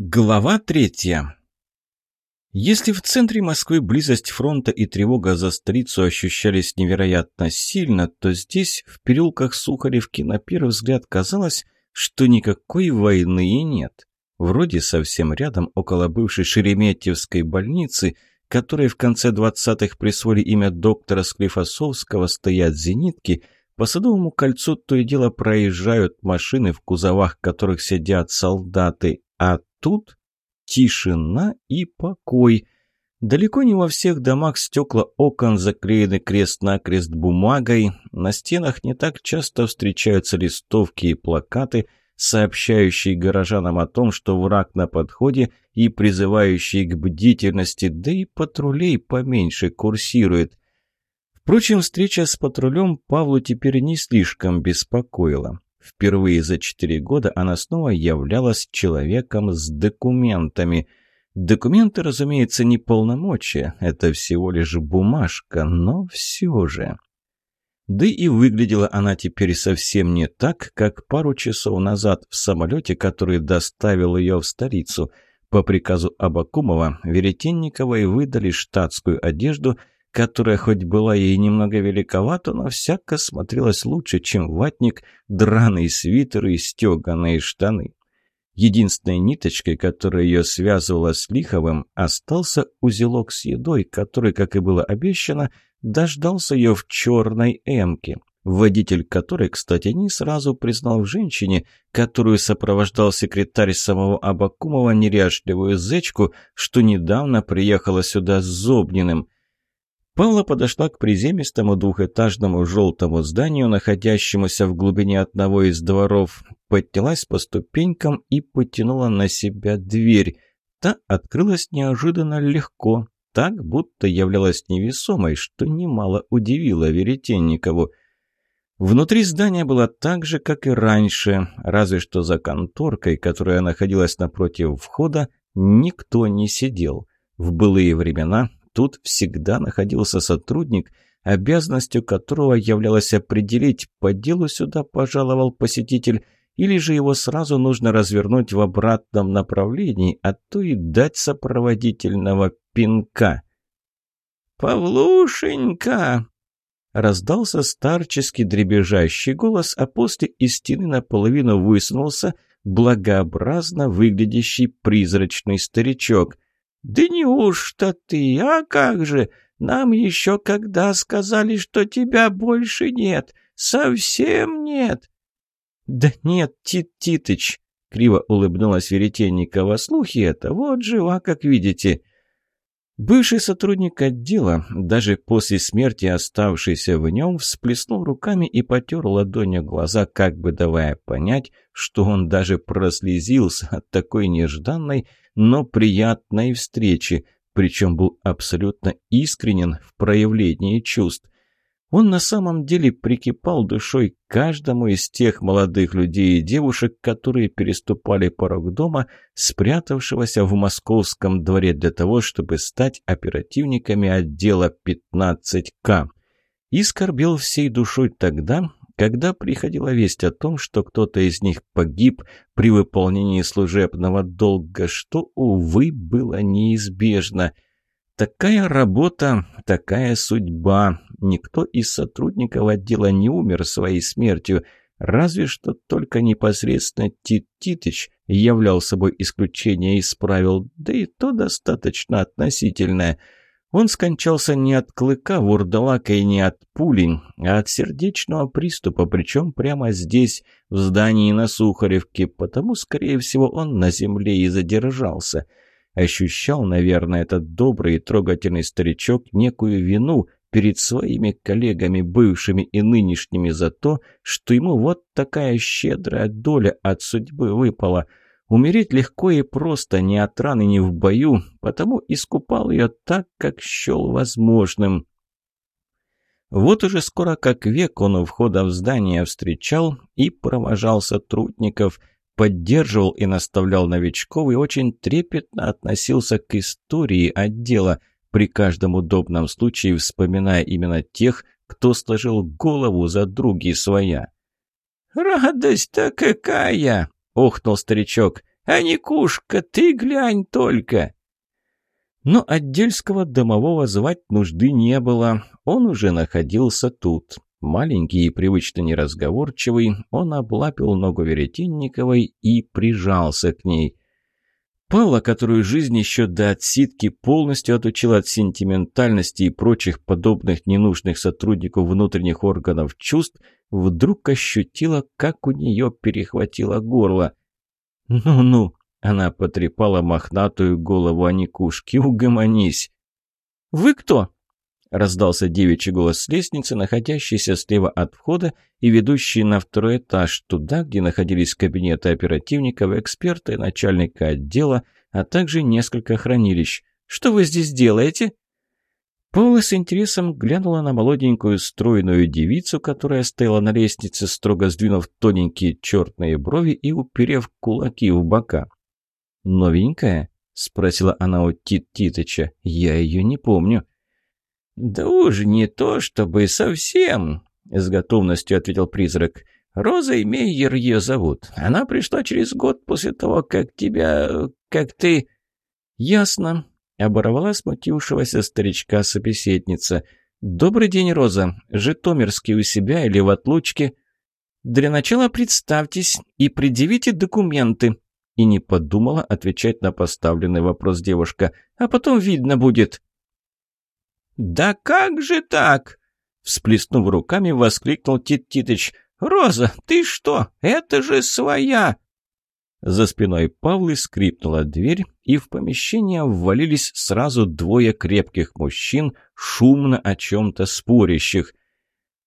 Глава третья. Если в центре Москвы близость фронта и тревога за столицу ощущались невероятно сильно, то здесь, в переулках Сухаревки, на первый взгляд казалось, что никакой войны и нет. Вроде совсем рядом, около бывшей Шереметьевской больницы, которой в конце 20-х присвоили имя доктора Склифосовского, стоят зенитки, по Садовому кольцу то и дело проезжают машины, в кузовах которых сидят солдаты, а тут тишина и покой. Далеко не во всех домах стекла окон заклеены крест-накрест бумагой, на стенах не так часто встречаются листовки и плакаты, сообщающие горожанам о том, что враг на подходе и призывающие к бдительности, да и патрулей поменьше курсирует. Впрочем, встреча с патрулем Павлу теперь не слишком беспокоила. Впервые за четыре года она снова являлась человеком с документами. Документы, разумеется, не полномочия, это всего лишь бумажка, но все же... Да и выглядела она теперь совсем не так, как пару часов назад в самолете, который доставил ее в столицу. По приказу Абакумова Веретенниковой выдали штатскую одежду – которая хоть была ей немного великовата, но всяко смотрелась лучше, чем ватник, драный свитер и стеганые штаны. Единственной ниточкой, которая ее связывала с Лиховым, остался узелок с едой, который, как и было обещано, дождался ее в черной эмке. Водитель которой, кстати, не сразу признал в женщине, которую сопровождал секретарь самого Абакумова, неряшливую зечку, что недавно приехала сюда с Зобниным – Павла подошла к приземистому двухэтажному желтому зданию, находящемуся в глубине одного из дворов, поднялась по ступенькам и потянула на себя дверь. Та открылась неожиданно легко, так будто являлась невесомой, что немало удивило Веретенникову. Внутри здания было так же, как и раньше, разве что за конторкой, которая находилась напротив входа, никто не сидел. В былые времена Тут всегда находился сотрудник, обязанностью которого являлось определить, по делу сюда пожаловал посетитель, или же его сразу нужно развернуть в обратном направлении, а то и дать сопроводительного пинка. «Павлушенька!» Раздался старческий дребезжащий голос, а после из стены наполовину высунулся благообразно выглядящий призрачный старичок – «Да неужто ты? А как же? Нам еще когда сказали, что тебя больше нет? Совсем нет?» «Да нет, Тит Титыч!» — криво улыбнулась Веретенникова. «Слухи это, вот жива, как видите». Бывший сотрудник отдела, даже после смерти оставшийся в нем, всплеснул руками и потер ладонью глаза, как бы давая понять, что он даже прослезился от такой нежданной, но приятной встречи, причем был абсолютно искренен в проявлении чувств. Он на самом деле прикипал душой к каждому из тех молодых людей и девушек, которые переступали порог дома, спрятавшегося в московском дворе для того, чтобы стать оперативниками отдела 15К. И скорбел всей душой тогда, когда приходила весть о том, что кто-то из них погиб при выполнении служебного долга, что, увы, было неизбежно. Такая работа, такая судьба. Никто из сотрудников отдела не умер своей смертью, разве что только непосредственно Тит Титыч являл собой исключение из правил, да и то достаточно относительное – он скончался не от клыка вурдалака и не от пули, а от сердечного приступа, причем прямо здесь, в здании на Сухаревке, потому, скорее всего, он на земле и задержался. Ощущал, наверное, этот добрый и трогательный старичок некую вину перед своими коллегами, бывшими и нынешними, за то, что ему вот такая щедрая доля от судьбы выпала – Умереть легко и просто, ни от раны, ни в бою, потому искупал ее так, как счел возможным. Вот уже скоро как век он у входа в здание встречал и провожал сотрудников, поддерживал и наставлял новичков и очень трепетно относился к истории отдела, при каждом удобном случае вспоминая именно тех, кто сложил голову за други своя. «Радость-то какая!» охнул старичок. А Никушка, ты глянь только!» Но отдельского домового звать нужды не было. Он уже находился тут. Маленький и привычно неразговорчивый, он облапил ногу Веретенниковой и прижался к ней. Павла, которую жизнь еще до отсидки полностью отучила от сентиментальности и прочих подобных ненужных сотрудников внутренних органов чувств, вдруг ощутила, как у нее перехватило горло. «Ну-ну», — она потрепала мохнатую голову Аникушки, — «угомонись». «Вы кто?» — раздался девичий голос с лестницы, находящейся слева от входа и ведущей на второй этаж, туда, где находились кабинеты оперативников, эксперта и начальника отдела, а также несколько хранилищ. «Что вы здесь делаете?» Паула с интересом глянула на молоденькую стройную девицу, которая стояла на лестнице, строго сдвинув тоненькие черные брови и уперев кулаки в бока. «Новенькая?» — спросила она у Тит Титыча. «Я ее не помню». «Да уж не то, чтобы совсем», — с готовностью ответил призрак. «Роза Мейер ее зовут. Она пришла через год после того, как тебя... как ты...» «Ясно», — оборвала смутившегося старичка собеседница. «Добрый день, Роза. Житомирский у себя или в отлучке?» «Для начала представьтесь и предъявите документы», и не подумала отвечать на поставленный вопрос девушка. «А потом видно будет». «Да как же так?» Всплеснув руками, воскликнул Тит Титыч. «Роза, ты что? Это же своя!» За спиной Павлы скрипнула дверь, и в помещение ввалились сразу двое крепких мужчин, шумно о чем-то спорящих.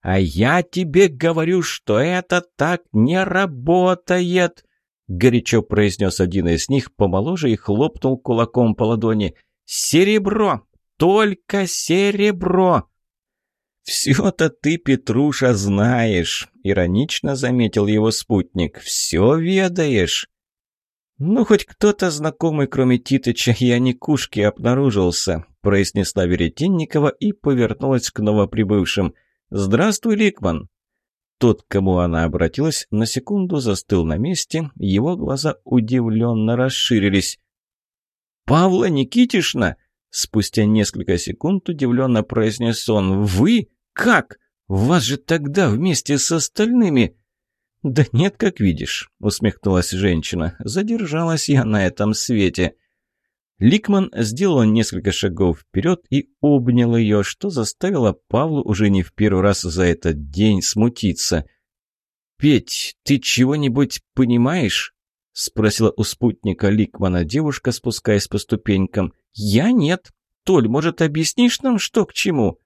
«А я тебе говорю, что это так не работает!» Горячо произнес один из них, помоложе и хлопнул кулаком по ладони. «Серебро! Только серебро!» «Все-то ты, Петруша, знаешь», — иронично заметил его спутник. «Все ведаешь». «Ну, хоть кто-то знакомый, кроме Титыча и Аникушки, обнаружился», — произнесла Веретенникова и повернулась к новоприбывшим. «Здравствуй, Ликман». Тот, к кому она обратилась, на секунду застыл на месте, его глаза удивленно расширились. «Павла Никитишна!» Спустя несколько секунд удивленно произнес он. «Вы? Как? Вас же тогда вместе с остальными...» «Да нет, как видишь», — усмехнулась женщина. «Задержалась я на этом свете». Ликман сделал несколько шагов вперед и обнял ее, что заставило Павлу уже не в первый раз за этот день смутиться. «Петь, ты чего-нибудь понимаешь?» — спросила у спутника Ликмана девушка, спускаясь по ступенькам. «Я нет. Толь, может, объяснишь нам, что к чему?»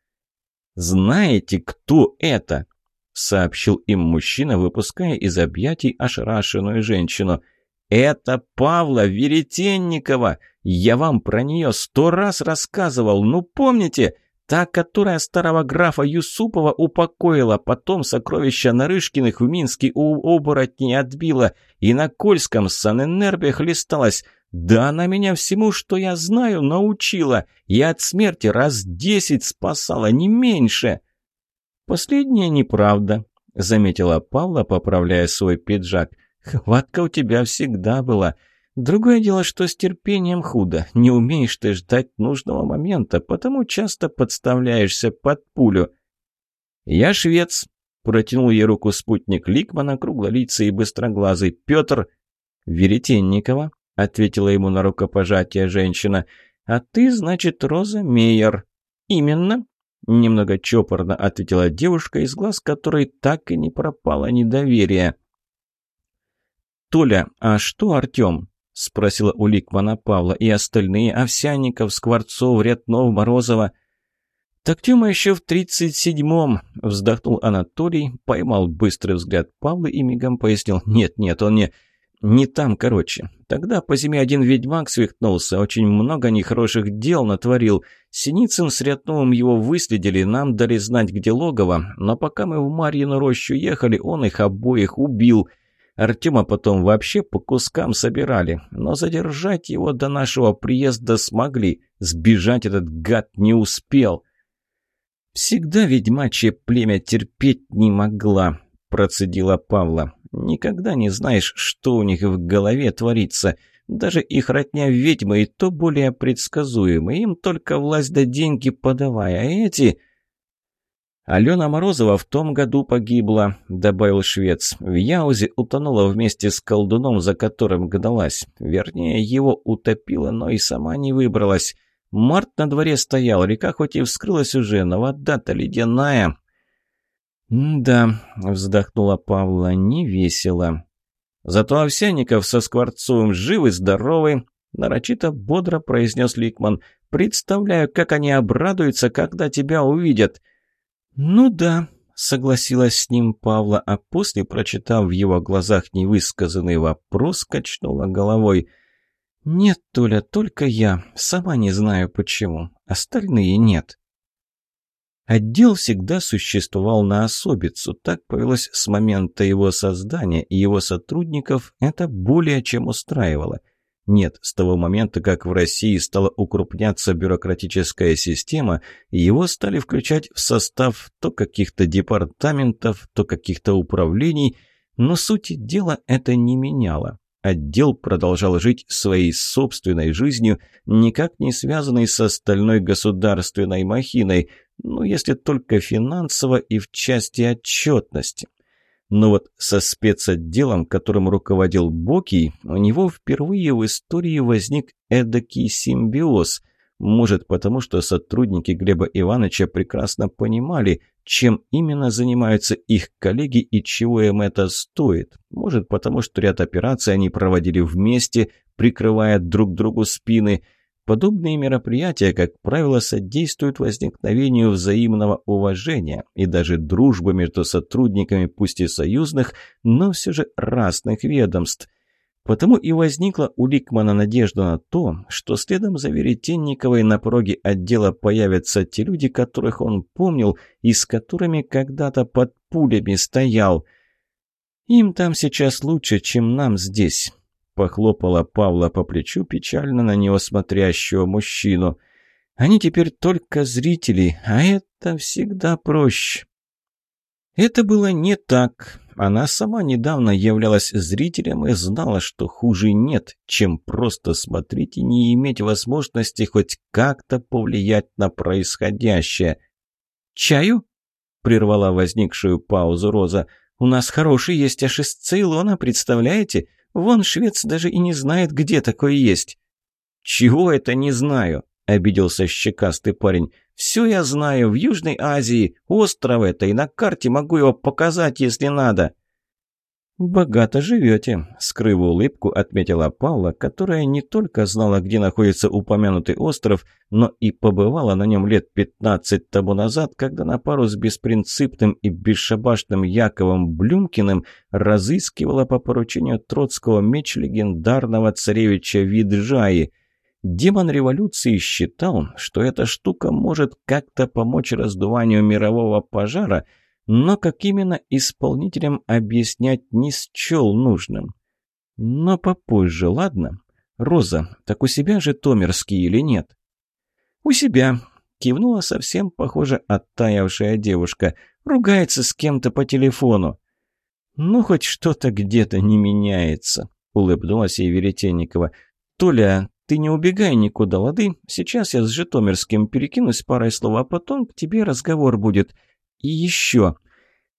«Знаете, кто это?» — сообщил им мужчина, выпуская из объятий ошарашенную женщину. «Это Павла Веретенникова! Я вам про нее сто раз рассказывал, ну помните?» Та, которая старого графа Юсупова упокоила, потом сокровища Нарышкиных в Минске у оборотней отбила и на Кольском с Санэнербе хлесталась. Да она меня всему, что я знаю, научила. И от смерти раз десять спасала, не меньше. Последнее неправда, заметила Павла, поправляя свой пиджак. Хватка у тебя всегда была. Другое дело, что с терпением худо. Не умеешь ты ждать нужного момента, потому часто подставляешься под пулю. «Я швец», — протянул ей руку спутник Ликмана, круглолицый и быстроглазый. «Петр Веретенникова», — ответила ему на рукопожатие женщина. «А ты, значит, Роза Мейер». «Именно», — немного чопорно ответила девушка, из глаз которой так и не пропало недоверие. «Толя, а что Артем?» — спросила у Ликмана Павла. «И остальные? Овсянников, Скворцов, Рятнов, Морозова?» «Так Тёма еще в тридцать седьмом», — вздохнул Анатолий, поймал быстрый взгляд Павла и мигом пояснил. «Нет, нет, он не... не там, короче. Тогда по зиме один ведьмак свихнулся, очень много нехороших дел натворил. Синицын с Рятновым его выследили, нам дали знать, где логово, но пока мы в Марьину рощу ехали, он их обоих убил». Артема потом вообще по кускам собирали, но задержать его до нашего приезда смогли. Сбежать этот гад не успел. Всегда ведьмачье племя терпеть не могла, — процедила Павла. «Никогда не знаешь, что у них в голове творится. Даже их родня ведьмы и то более предсказуемы. Им только власть да деньги подавай, а эти...» «Алена Морозова в том году погибла», — добавил швец. «В Яузе утонула вместе с колдуном, за которым гналась. Вернее, его утопила, но и сама не выбралась. Март на дворе стоял, река хоть и вскрылась уже, но вода-то ледяная». «Да», — вздохнула Павла, — «не весело». «Зато Овсяников со Скворцовым живы-здоровы», — нарочито бодро произнес Ликман. «Представляю, как они обрадуются, когда тебя увидят». «Ну да», — согласилась с ним Павла, а после, прочитав в его глазах невысказанный вопрос, качнула головой. «Нет, Толя, только я. Сама не знаю почему. Остальные нет». Отдел всегда существовал на особицу. Так повелось с момента его создания, и его сотрудников это более чем устраивало – нет, с того момента, как в России стала укрупняться бюрократическая система, его стали включать в состав то каких-то департаментов, то каких-то управлений, но сути дела это не меняло. Отдел продолжал жить своей собственной жизнью, никак не связанной с остальной государственной махиной, ну, если только финансово и в части отчетности. Но вот со спецотделом, которым руководил Бокий, у него впервые в истории возник эдакий симбиоз. Может, потому что сотрудники Глеба Ивановича прекрасно понимали, чем именно занимаются их коллеги и чего им это стоит. Может, потому что ряд операций они проводили вместе, прикрывая друг другу спины – Подобные мероприятия, как правило, содействуют возникновению взаимного уважения и даже дружбы между сотрудниками, пусть и союзных, но все же разных ведомств. Потому и возникла у Ликмана надежда на то, что следом за Веретенниковой на пороге отдела появятся те люди, которых он помнил и с которыми когда-то под пулями стоял. Им там сейчас лучше, чем нам здесь. Похлопала Павла по плечу печально на него смотрящего мужчину. «Они теперь только зрители, а это всегда проще». Это было не так. Она сама недавно являлась зрителем и знала, что хуже нет, чем просто смотреть и не иметь возможности хоть как-то повлиять на происходящее. «Чаю?» — прервала возникшую паузу Роза. «У нас хороший есть аж из Цейлона, представляете? Вон швец даже и не знает, где такое есть». «Чего это не знаю?» — обиделся щекастый парень. «Все я знаю. В Южной Азии. Остров это. И на карте могу его показать, если надо». «Богато живете», — скрыв улыбку, отметила Павла, которая не только знала, где находится упомянутый остров, но и побывала на нем лет пятнадцать тому назад, когда на пару с беспринципным и бесшабашным Яковом Блюмкиным разыскивала по поручению Троцкого меч легендарного царевича Виджаи. Демон революции считал, что эта штука может как-то помочь раздуванию мирового пожара — но как именно исполнителям объяснять не счел нужным. Но попозже, ладно? Роза, так у себя же Томерский или нет? У себя, кивнула совсем, похоже, оттаявшая девушка. Ругается с кем-то по телефону. Ну, хоть что-то где-то не меняется, улыбнулась ей Веретенникова. Толя, ты не убегай никуда, лады? Сейчас я с Житомирским перекинусь парой слов, а потом к тебе разговор будет. И еще.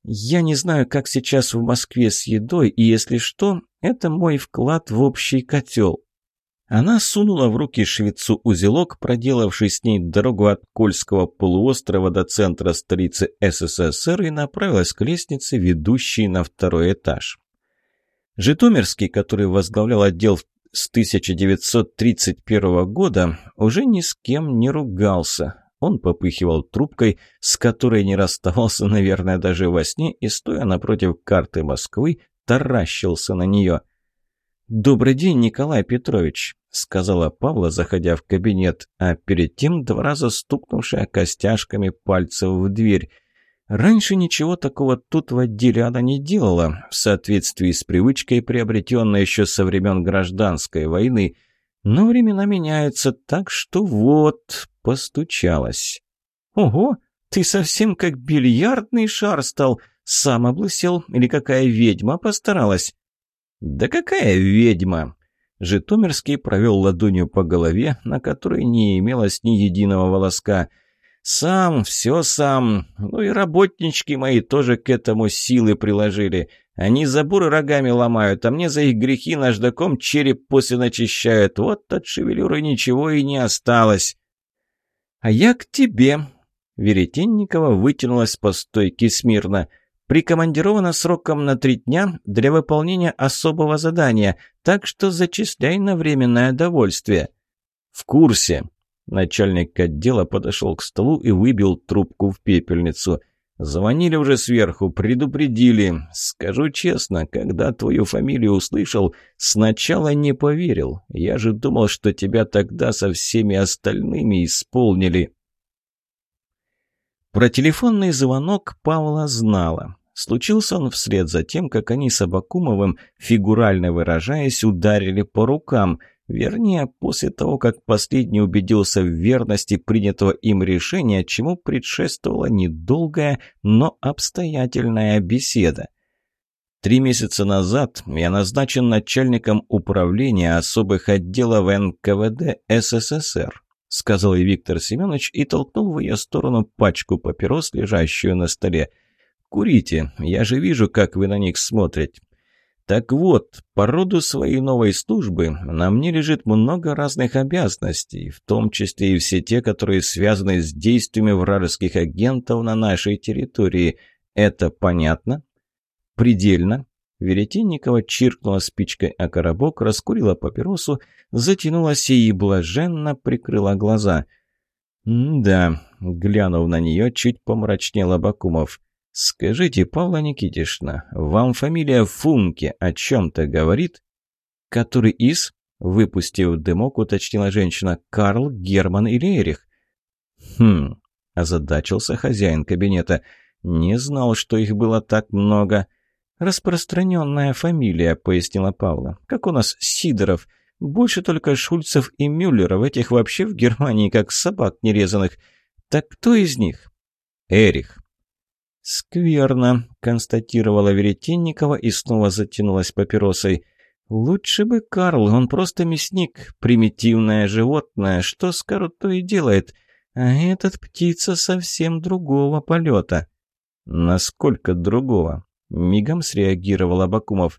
Я не знаю, как сейчас в Москве с едой, и если что, это мой вклад в общий котел. Она сунула в руки швецу узелок, проделавший с ней дорогу от Кольского полуострова до центра столицы СССР и направилась к лестнице, ведущей на второй этаж. Житомирский, который возглавлял отдел с 1931 года, уже ни с кем не ругался. Он попыхивал трубкой, с которой не расставался, наверное, даже во сне, и, стоя напротив карты Москвы, таращился на нее. «Добрый день, Николай Петрович», — сказала Павла, заходя в кабинет, а перед тем два раза стукнувшая костяшками пальцев в дверь. Раньше ничего такого тут в отделе она не делала, в соответствии с привычкой, приобретенной еще со времен гражданской войны — но времена меняются, так что вот, постучалась. «Ого, ты совсем как бильярдный шар стал. Сам облысел или какая ведьма постаралась?» «Да какая ведьма?» Житомирский провел ладонью по голове, на которой не имелось ни единого волоска. «Сам, все сам. Ну и работнички мои тоже к этому силы приложили. Они заборы рогами ломают, а мне за их грехи наждаком череп после начищают. Вот от шевелюры ничего и не осталось». «А я к тебе». Веретенникова вытянулась по стойке смирно – Прикомандирована сроком на три дня для выполнения особого задания, так что зачисляй на временное довольствие». «В курсе». Начальник отдела подошел к столу и выбил трубку в пепельницу. «Звонили уже сверху, предупредили. Скажу честно, когда твою фамилию услышал, сначала не поверил. Я же думал, что тебя тогда со всеми остальными исполнили». Про телефонный звонок Павла знала. Случился он вслед за тем, как они с Абакумовым, фигурально выражаясь, ударили по рукам. Вернее, после того, как последний убедился в верности принятого им решения, чему предшествовала недолгая, но обстоятельная беседа. Три месяца назад я назначен начальником управления особых отделов НКВД СССР. — сказал и Виктор Семенович и толкнул в ее сторону пачку папирос, лежащую на столе. «Курите, я же вижу, как вы на них смотрите. Так вот, по роду своей новой службы на мне лежит много разных обязанностей, в том числе и все те, которые связаны с действиями вражеских агентов на нашей территории. Это понятно? Предельно. Веретенникова чиркнула спичкой о коробок, раскурила папиросу, затянулась и блаженно прикрыла глаза. «Да», — глянув на нее, чуть помрачнел Абакумов. «Скажите, Павла Никитишна, вам фамилия Функе о чем-то говорит?» «Который из?» — выпустив дымок, уточнила женщина. «Карл, Герман или Эрих?» «Хм...» — озадачился хозяин кабинета. «Не знал, что их было так много». «Распространенная фамилия», — пояснила Павла. «Как у нас Сидоров. Больше только Шульцев и Мюллеров. Этих вообще в Германии как собак нерезанных. Так кто из них?» «Эрих». «Скверно», — констатировала Веретенникова и снова затянулась папиросой. «Лучше бы Карл, он просто мясник, примитивное животное, что скажут, то и делает. А этот птица совсем другого полета». «Насколько другого?» Мигом среагировал Абакумов.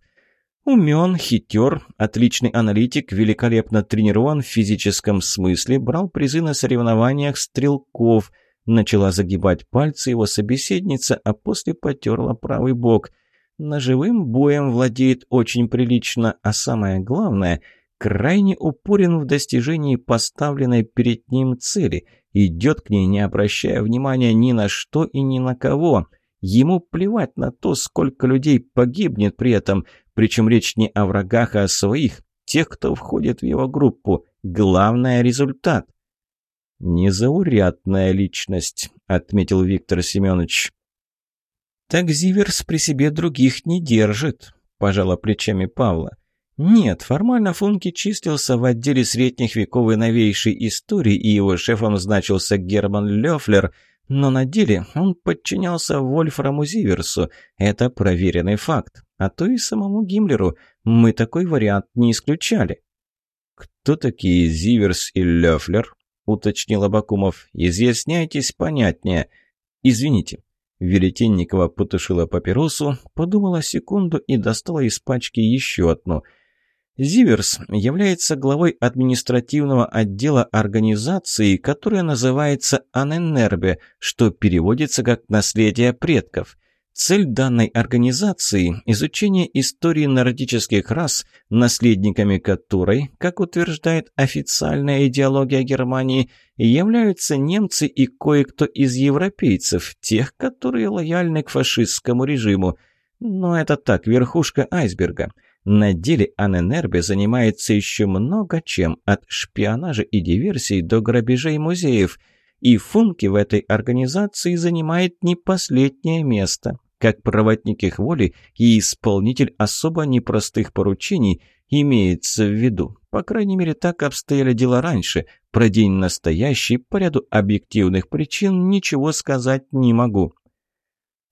Умен, хитер, отличный аналитик, великолепно тренирован в физическом смысле, брал призы на соревнованиях стрелков. Начала загибать пальцы его собеседница, а после потерла правый бок. Ножевым боем владеет очень прилично, а самое главное, крайне упорен в достижении поставленной перед ним цели, идет к ней, не обращая внимания ни на что и ни на кого. Ему плевать на то, сколько людей погибнет при этом, причем речь не о врагах, а о своих, тех, кто входит в его группу. Главное – результат. «Незаурядная личность», – отметил Виктор Семенович. «Так Зиверс при себе других не держит», – пожала плечами Павла. «Нет, формально Функи числился в отделе средних веков и новейшей истории, и его шефом значился Герман Лёфлер – но на деле он подчинялся Вольфраму Зиверсу. Это проверенный факт. А то и самому Гиммлеру. Мы такой вариант не исключали. «Кто такие Зиверс и Лёфлер?» — уточнил Абакумов. «Изъясняйтесь понятнее. Извините». Веретенникова потушила папиросу, подумала секунду и достала из пачки еще одну — Зиверс является главой административного отдела организации, которая называется Аненербе, что переводится как «наследие предков». Цель данной организации – изучение истории нордических рас, наследниками которой, как утверждает официальная идеология Германии, являются немцы и кое-кто из европейцев, тех, которые лояльны к фашистскому режиму. Но это так, верхушка айсберга – на деле Аненербе занимается еще много чем, от шпионажа и диверсий до грабежей музеев. И Функи в этой организации занимает не последнее место. Как проводник их воли и исполнитель особо непростых поручений имеется в виду. По крайней мере, так обстояли дела раньше. Про день настоящий по ряду объективных причин ничего сказать не могу.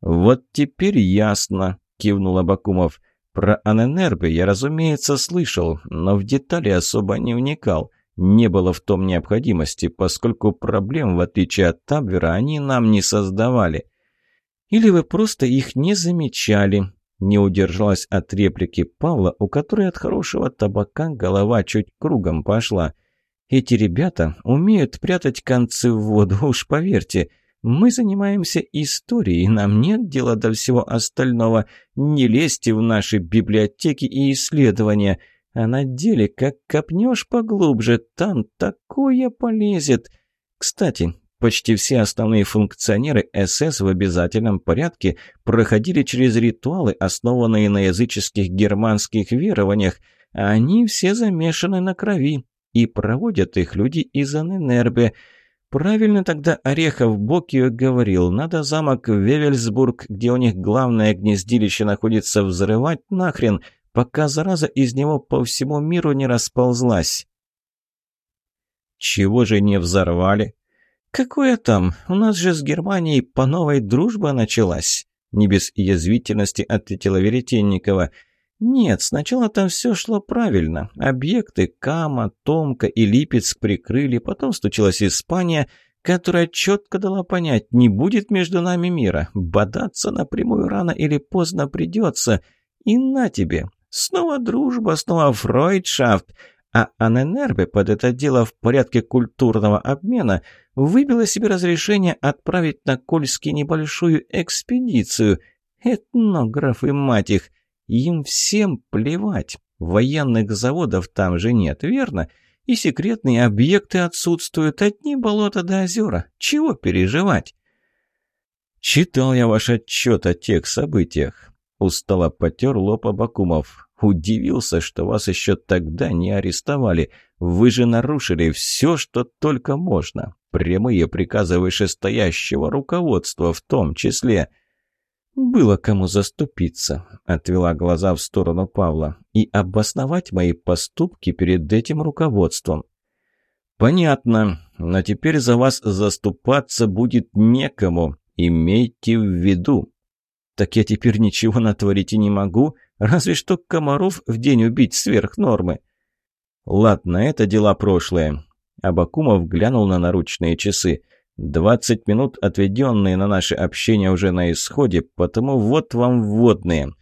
«Вот теперь ясно», – кивнул Абакумов. «Про Аненербе я, разумеется, слышал, но в детали особо не вникал. Не было в том необходимости, поскольку проблем, в отличие от Табвера, они нам не создавали. Или вы просто их не замечали?» Не удержалась от реплики Павла, у которой от хорошего табака голова чуть кругом пошла. «Эти ребята умеют прятать концы в воду, уж поверьте. Мы занимаемся историей, нам нет дела до всего остального. Не лезьте в наши библиотеки и исследования. А на деле, как копнешь поглубже, там такое полезет. Кстати, Почти все основные функционеры СС в обязательном порядке проходили через ритуалы, основанные на языческих германских верованиях. Они все замешаны на крови, и проводят их люди из Аненербе. Правильно тогда Орехов Бокио говорил, надо замок Вевельсбург, где у них главное гнездилище находится, взрывать нахрен, пока зараза из него по всему миру не расползлась. «Чего же не взорвали?» «Какое там? У нас же с Германией по новой дружба началась!» Не без язвительности ответила Веретенникова. «Нет, сначала там все шло правильно. Объекты Кама, Томка и Липецк прикрыли, потом случилась Испания, которая четко дала понять, не будет между нами мира. Бодаться напрямую рано или поздно придется. И на тебе! Снова дружба, снова фройдшафт!» А Аненербе под это дело в порядке культурного обмена выбила себе разрешение отправить на Кольский небольшую экспедицию. Этнографы, мать их! Им всем плевать. Военных заводов там же нет, верно? И секретные объекты отсутствуют, одни болота до озера. Чего переживать? Читал я ваш отчет о тех событиях. Устало потер лоб Абакумов. Удивился, что вас еще тогда не арестовали. Вы же нарушили все, что только можно. Прямые приказы вышестоящего руководства в том числе. «Было кому заступиться», — отвела глаза в сторону Павла, «и обосновать мои поступки перед этим руководством». «Понятно, но теперь за вас заступаться будет некому. Имейте в виду». «Так я теперь ничего натворить и не могу», Разве что комаров в день убить сверх нормы. Ладно, это дела прошлые. Абакумов глянул на наручные часы. «Двадцать минут, отведенные на наше общение, уже на исходе, потому вот вам вводные».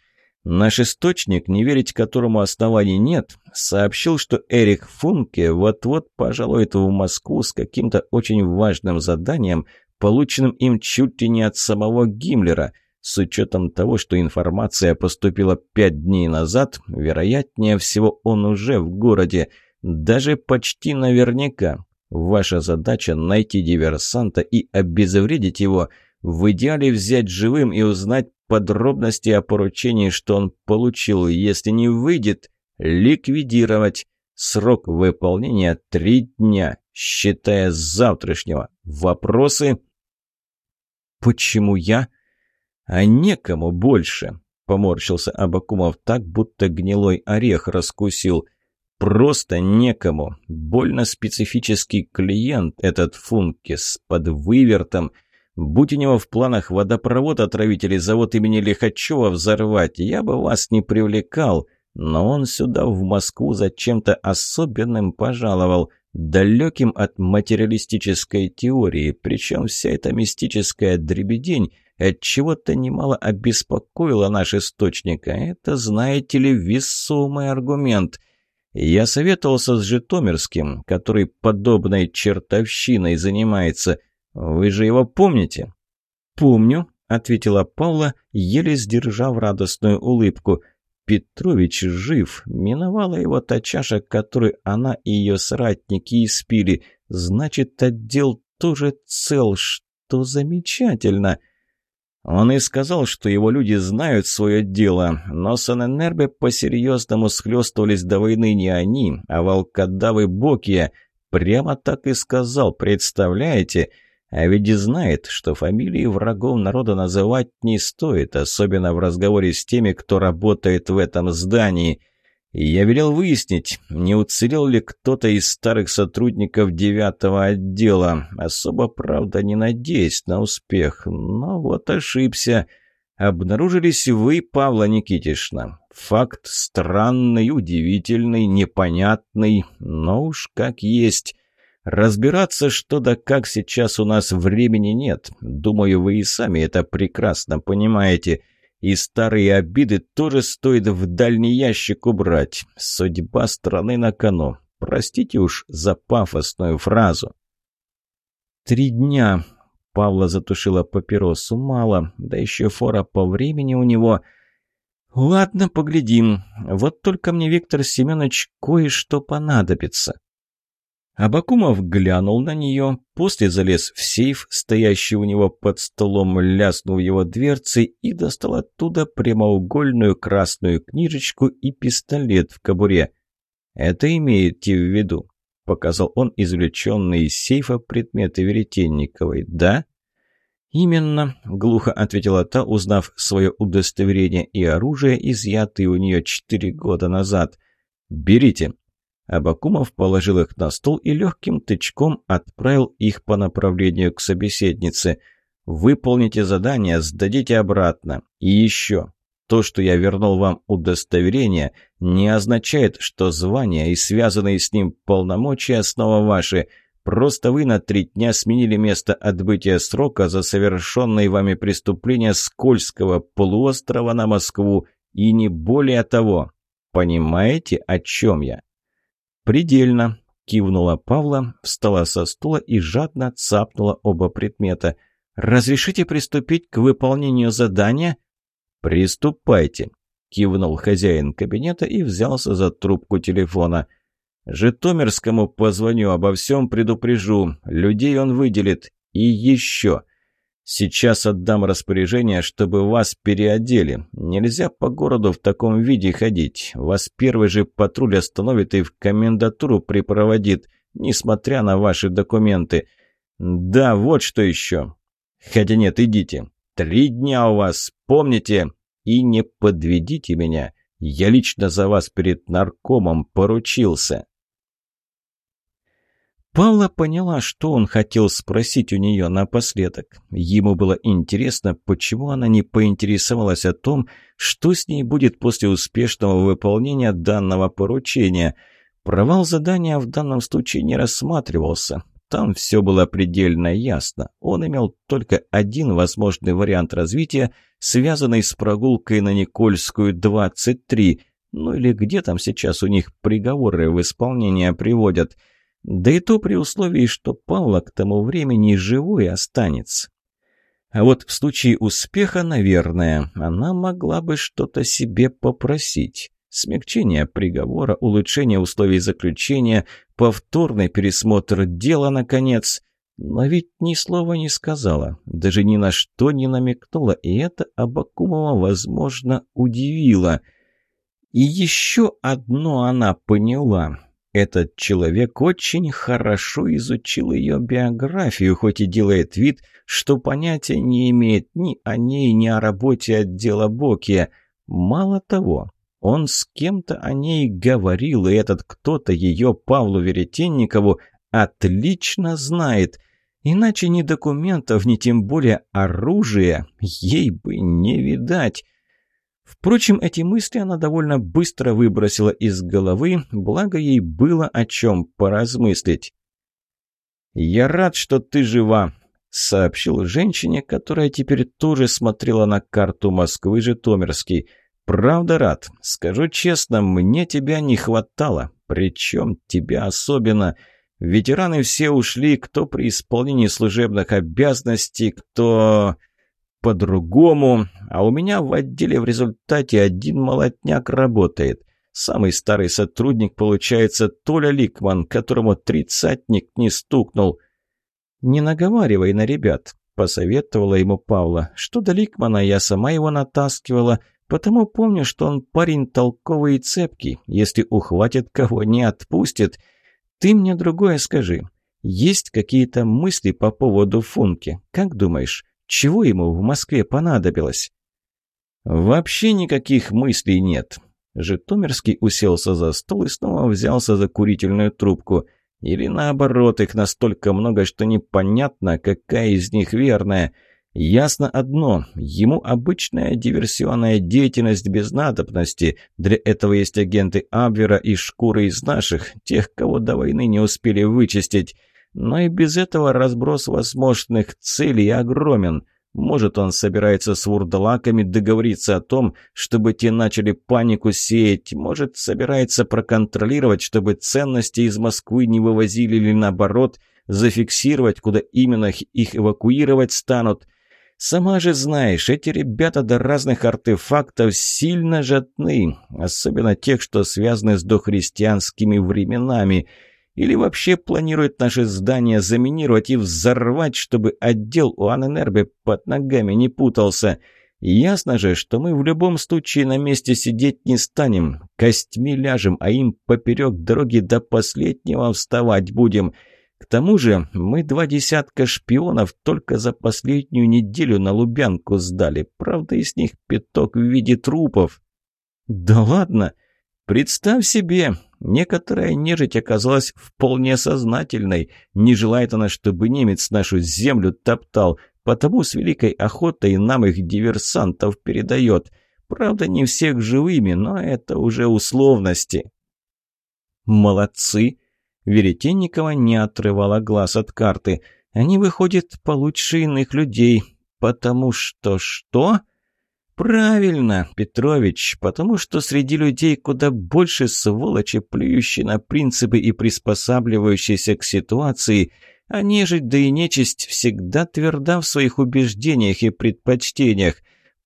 Наш источник, не верить которому оснований нет, сообщил, что Эрик Функе вот-вот пожалует в Москву с каким-то очень важным заданием, полученным им чуть ли не от самого Гиммлера – с учетом того, что информация поступила пять дней назад, вероятнее всего он уже в городе. Даже почти наверняка. Ваша задача – найти диверсанта и обезвредить его. В идеале взять живым и узнать подробности о поручении, что он получил. Если не выйдет, ликвидировать. Срок выполнения – три дня, считая с завтрашнего. Вопросы? «Почему я?» «А некому больше», — поморщился Абакумов так, будто гнилой орех раскусил. «Просто некому. Больно специфический клиент этот Функис под вывертом. Будь у него в планах водопровод отравить или завод имени Лихачева взорвать, я бы вас не привлекал, но он сюда, в Москву, за чем-то особенным пожаловал» далеким от материалистической теории, причем вся эта мистическая дребедень отчего-то немало обеспокоило наш источник, а это, знаете ли, весомый аргумент. Я советовался с Житомирским, который подобной чертовщиной занимается. Вы же его помните? «Помню», — ответила Павла, еле сдержав радостную улыбку. «Петрович жив. Миновала его та чаша, которую она и ее соратники испили. Значит, отдел тоже цел. Что замечательно!» Он и сказал, что его люди знают свое дело, но с по-серьезному схлестывались до войны не они, а волкодавы Бокия. Прямо так и сказал, представляете? А ведь и знает, что фамилии врагов народа называть не стоит, особенно в разговоре с теми, кто работает в этом здании – я велел выяснить, не уцелел ли кто-то из старых сотрудников девятого отдела. Особо, правда, не надеясь на успех, но вот ошибся. обнаружились вы, Павла Никитишна. Факт странный, удивительный, непонятный, но уж как есть. Разбираться, что да как сейчас у нас времени нет. Думаю, вы и сами это прекрасно понимаете. И старые обиды тоже стоит в дальний ящик убрать. Судьба страны на кону. Простите уж за пафосную фразу. «Три дня», — Павла затушила папиросу, мало, да еще фора по времени у него. «Ладно, поглядим. Вот только мне, Виктор Семенович, кое-что понадобится». Абакумов глянул на нее, после залез в сейф, стоящий у него под столом, ляснул его дверцей и достал оттуда прямоугольную красную книжечку и пистолет в кобуре. «Это имеете в виду?» — показал он извлеченные из сейфа предметы Веретенниковой. «Да?» «Именно», — глухо ответила та, узнав свое удостоверение и оружие, изъятые у нее четыре года назад. «Берите». Абакумов положил их на стол и легким тычком отправил их по направлению к собеседнице. «Выполните задание, сдадите обратно. И еще. То, что я вернул вам удостоверение, не означает, что звание и связанные с ним полномочия снова ваши. Просто вы на три дня сменили место отбытия срока за совершенные вами преступления с Кольского полуострова на Москву, и не более того. Понимаете, о чем я?» «Предельно», — кивнула Павла, встала со стула и жадно цапнула оба предмета. «Разрешите приступить к выполнению задания?» «Приступайте», — кивнул хозяин кабинета и взялся за трубку телефона. «Житомирскому позвоню, обо всем предупрежу. Людей он выделит. И еще. Сейчас отдам распоряжение, чтобы вас переодели. Нельзя по городу в таком виде ходить. Вас первый же патруль остановит и в комендатуру припроводит, несмотря на ваши документы. Да, вот что еще. Хотя нет, идите. Три дня у вас, помните? И не подведите меня. Я лично за вас перед наркомом поручился». Павла поняла, что он хотел спросить у нее напоследок. Ему было интересно, почему она не поинтересовалась о том, что с ней будет после успешного выполнения данного поручения. Провал задания в данном случае не рассматривался. Там все было предельно ясно. Он имел только один возможный вариант развития, связанный с прогулкой на Никольскую, 23. Ну или где там сейчас у них приговоры в исполнение приводят. Да и то при условии, что Павла к тому времени живой останется. А вот в случае успеха, наверное, она могла бы что-то себе попросить смягчение приговора, улучшение условий заключения, повторный пересмотр дела, наконец. Но ведь ни слова не сказала, даже ни на что не намекнула, и это Абакумова, возможно, удивило. И еще одно она поняла. Этот человек очень хорошо изучил ее биографию, хоть и делает вид, что понятия не имеет ни о ней, ни о работе отдела Бокия. Мало того, он с кем-то о ней говорил, и этот кто-то ее, Павлу Веретенникову, отлично знает. Иначе ни документов, ни тем более оружия ей бы не видать. Впрочем, эти мысли она довольно быстро выбросила из головы, благо ей было о чем поразмыслить. «Я рад, что ты жива», — сообщил женщине, которая теперь тоже смотрела на карту Москвы Житомирский — «Правда рад. Скажу честно, мне тебя не хватало. Причем тебя особенно. Ветераны все ушли, кто при исполнении служебных обязанностей, кто по-другому. А у меня в отделе в результате один молотняк работает. Самый старый сотрудник, получается, Толя Ликман, которому тридцатник не стукнул. «Не наговаривай на ребят», — посоветовала ему Павла. «Что до Ликмана, я сама его натаскивала». Потому помню, что он парень толковый и цепкий. Если ухватит кого, не отпустит. Ты мне другое скажи. Есть какие-то мысли по поводу Функи? Как думаешь, чего ему в Москве понадобилось?» «Вообще никаких мыслей нет». Житомирский уселся за стол и снова взялся за курительную трубку. Или наоборот, их настолько много, что непонятно, какая из них верная. Ясно одно, ему обычная диверсионная деятельность без надобности. Для этого есть агенты Абвера и шкуры из наших, тех, кого до войны не успели вычистить. Но и без этого разброс возможных целей огромен. Может, он собирается с вурдалаками договориться о том, чтобы те начали панику сеять. Может, собирается проконтролировать, чтобы ценности из Москвы не вывозили или наоборот, зафиксировать, куда именно их эвакуировать станут. Сама же знаешь, эти ребята до разных артефактов сильно жадны, особенно тех, что связаны с дохристианскими временами – или вообще планирует наше здание заминировать и взорвать, чтобы отдел у Анэнербе под ногами не путался. Ясно же, что мы в любом случае на месте сидеть не станем. Костьми ляжем, а им поперек дороги до последнего вставать будем. К тому же мы два десятка шпионов только за последнюю неделю на Лубянку сдали. Правда, из них пяток в виде трупов. Да ладно! Представь себе, Некоторая нежить оказалась вполне сознательной. Не желает она, чтобы немец нашу землю топтал, потому с великой охотой нам их диверсантов передает. Правда, не всех живыми, но это уже условности. Молодцы! Веретенникова не отрывала глаз от карты. Они, выходят, получше иных людей, потому что что... «Правильно, Петрович, потому что среди людей куда больше сволочи, плюющие на принципы и приспосабливающиеся к ситуации, а нежить да и нечисть всегда тверда в своих убеждениях и предпочтениях.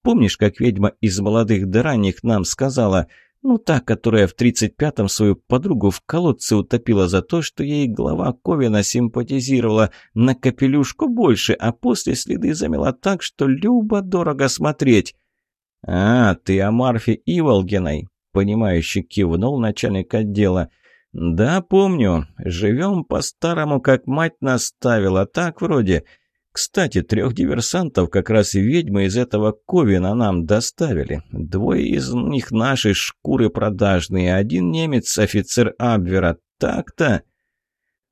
Помнишь, как ведьма из молодых до ранних нам сказала, ну та, которая в тридцать пятом свою подругу в колодце утопила за то, что ей глава Ковина симпатизировала на капелюшку больше, а после следы замела так, что любо-дорого смотреть». «А, ты о Марфе Иволгиной», — понимающе кивнул начальник отдела. «Да, помню. Живем по-старому, как мать наставила. Так вроде. Кстати, трех диверсантов как раз ведьмы из этого Ковина нам доставили. Двое из них наши шкуры продажные, один немец, офицер Абвера. Так-то».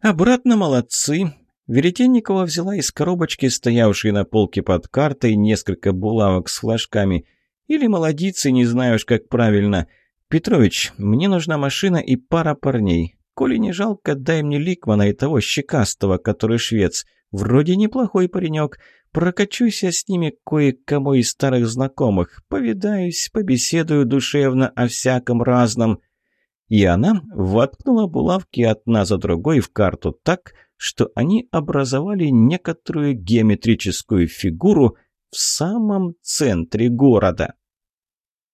«Обратно молодцы», Веретенникова взяла из коробочки, стоявшей на полке под картой, несколько булавок с флажками. Или молодицы, не знаю уж как правильно. Петрович, мне нужна машина и пара парней. Коли не жалко, дай мне Ликмана и того щекастого, который швец. Вроде неплохой паренек. Прокачусь я с ними кое-кому из старых знакомых. Повидаюсь, побеседую душевно о всяком разном. И она воткнула булавки одна за другой в карту так, что они образовали некоторую геометрическую фигуру – в самом центре города.